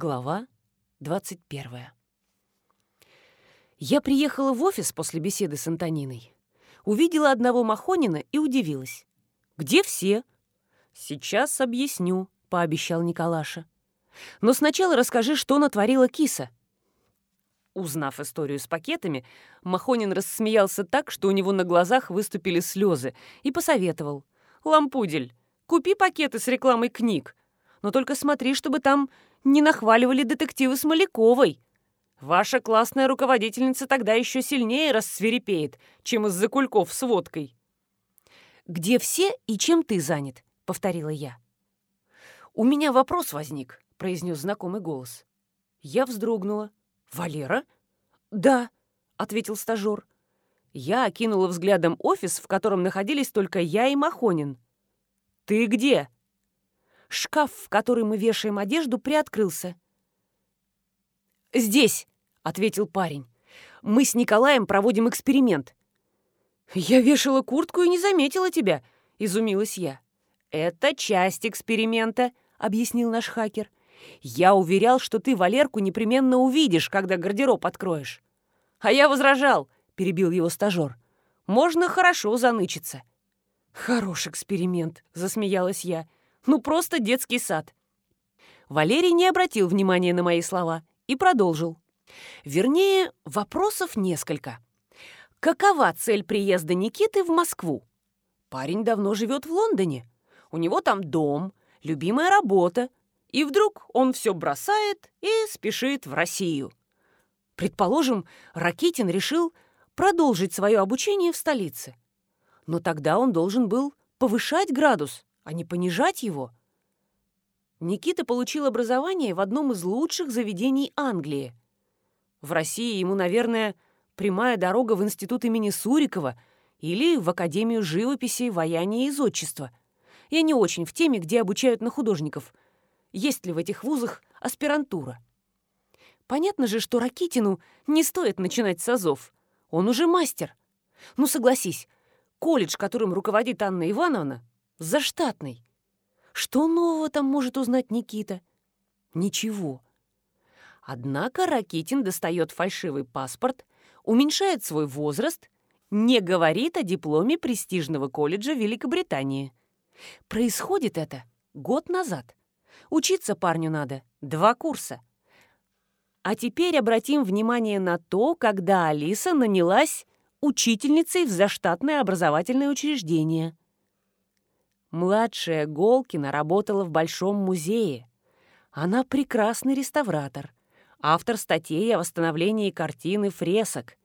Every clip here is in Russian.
Глава 21. Я приехала в офис после беседы с Антониной. Увидела одного Махонина и удивилась. «Где все?» «Сейчас объясню», — пообещал Николаша. «Но сначала расскажи, что натворила киса». Узнав историю с пакетами, Махонин рассмеялся так, что у него на глазах выступили слезы, и посоветовал. «Лампудель, купи пакеты с рекламой книг, но только смотри, чтобы там не нахваливали детективы Смоляковой. Ваша классная руководительница тогда еще сильнее рассверепеет, чем из-за кульков с водкой. «Где все и чем ты занят?» — повторила я. «У меня вопрос возник», — произнес знакомый голос. Я вздрогнула. «Валера?» «Да», — ответил стажер. Я окинула взглядом офис, в котором находились только я и Махонин. «Ты где?» Шкаф, в который мы вешаем одежду, приоткрылся. «Здесь», — ответил парень. «Мы с Николаем проводим эксперимент». «Я вешала куртку и не заметила тебя», — изумилась я. «Это часть эксперимента», — объяснил наш хакер. «Я уверял, что ты Валерку непременно увидишь, когда гардероб откроешь». «А я возражал», — перебил его стажер. «Можно хорошо занычиться». «Хорош эксперимент», — засмеялась я. Ну, просто детский сад. Валерий не обратил внимания на мои слова и продолжил. Вернее, вопросов несколько. Какова цель приезда Никиты в Москву? Парень давно живет в Лондоне. У него там дом, любимая работа. И вдруг он все бросает и спешит в Россию. Предположим, Ракитин решил продолжить свое обучение в столице. Но тогда он должен был повышать градус, а не понижать его. Никита получил образование в одном из лучших заведений Англии. В России ему, наверное, прямая дорога в институт имени Сурикова или в Академию живописи, ваяния и зодчества. Я не очень в теме, где обучают на художников. Есть ли в этих вузах аспирантура? Понятно же, что Ракитину не стоит начинать с азов. Он уже мастер. Ну, согласись, колледж, которым руководит Анна Ивановна, Заштатный. Что нового там может узнать Никита? Ничего. Однако Ракитин достает фальшивый паспорт, уменьшает свой возраст, не говорит о дипломе престижного колледжа Великобритании. Происходит это год назад. Учиться парню надо два курса. А теперь обратим внимание на то, когда Алиса нанялась учительницей в заштатное образовательное учреждение. Младшая Голкина работала в Большом музее. Она прекрасный реставратор, автор статей о восстановлении картины фресок.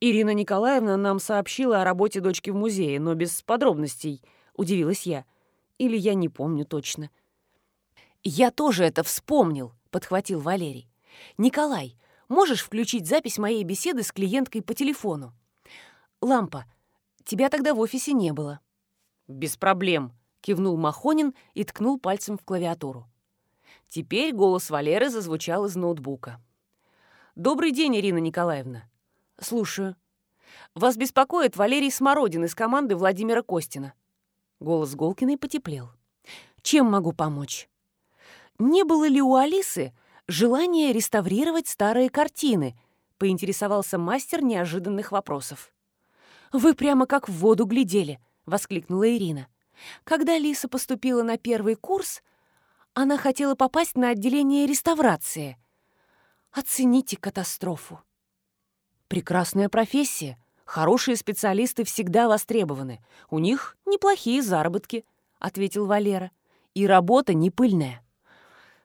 Ирина Николаевна нам сообщила о работе дочки в музее, но без подробностей, удивилась я. Или я не помню точно. «Я тоже это вспомнил», — подхватил Валерий. «Николай, можешь включить запись моей беседы с клиенткой по телефону? Лампа, тебя тогда в офисе не было». «Без проблем», — кивнул Махонин и ткнул пальцем в клавиатуру. Теперь голос Валеры зазвучал из ноутбука. «Добрый день, Ирина Николаевна». «Слушаю». «Вас беспокоит Валерий Смородин из команды Владимира Костина». Голос Голкиной потеплел. «Чем могу помочь?» «Не было ли у Алисы желания реставрировать старые картины?» — поинтересовался мастер неожиданных вопросов. «Вы прямо как в воду глядели», — воскликнула Ирина. «Когда Лиса поступила на первый курс, она хотела попасть на отделение реставрации. Оцените катастрофу». «Прекрасная профессия. Хорошие специалисты всегда востребованы. У них неплохие заработки», — ответил Валера. «И работа не пыльная».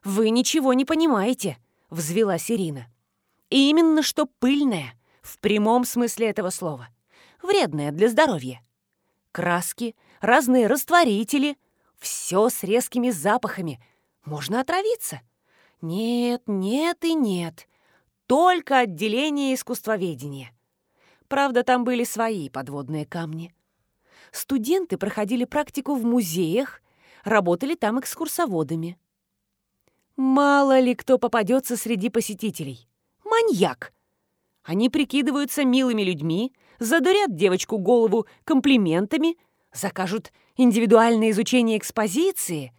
«Вы ничего не понимаете», — взвелась Ирина. «Именно что пыльная, в прямом смысле этого слова. Вредная для здоровья краски, разные растворители. Все с резкими запахами. Можно отравиться. Нет, нет и нет. Только отделение искусствоведения. Правда, там были свои подводные камни. Студенты проходили практику в музеях, работали там экскурсоводами. Мало ли кто попадется среди посетителей. Маньяк. Они прикидываются милыми людьми, задурят девочку голову комплиментами, закажут индивидуальное изучение экспозиции,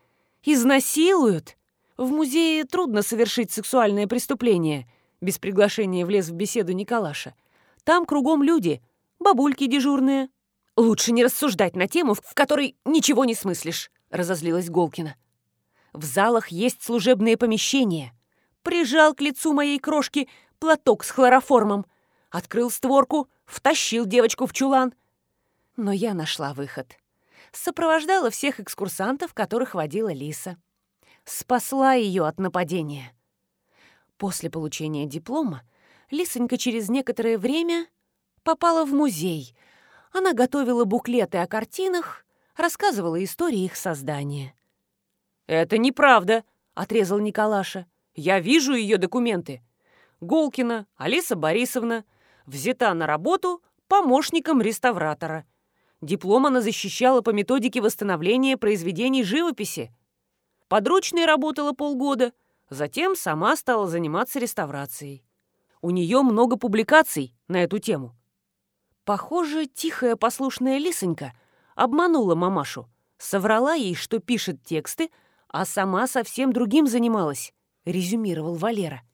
изнасилуют. В музее трудно совершить сексуальное преступление. Без приглашения влез в беседу Николаша. Там кругом люди, бабульки дежурные. Лучше не рассуждать на тему, в которой ничего не смыслишь, разозлилась Голкина. В залах есть служебные помещения. Прижал к лицу моей крошки платок с хлороформом, открыл створку, втащил девочку в чулан. Но я нашла выход. Сопровождала всех экскурсантов, которых водила Лиса спасла ее от нападения. После получения диплома Лисонька через некоторое время попала в музей. Она готовила буклеты о картинах, рассказывала истории их создания. «Это неправда», — отрезал Николаша. «Я вижу ее документы. Голкина Алиса Борисовна взята на работу помощником реставратора. Диплом она защищала по методике восстановления произведений живописи. Подручной работала полгода, затем сама стала заниматься реставрацией. У нее много публикаций на эту тему. Похоже, тихая послушная лисонька обманула мамашу, соврала ей, что пишет тексты, а сама совсем другим занималась, резюмировал Валера.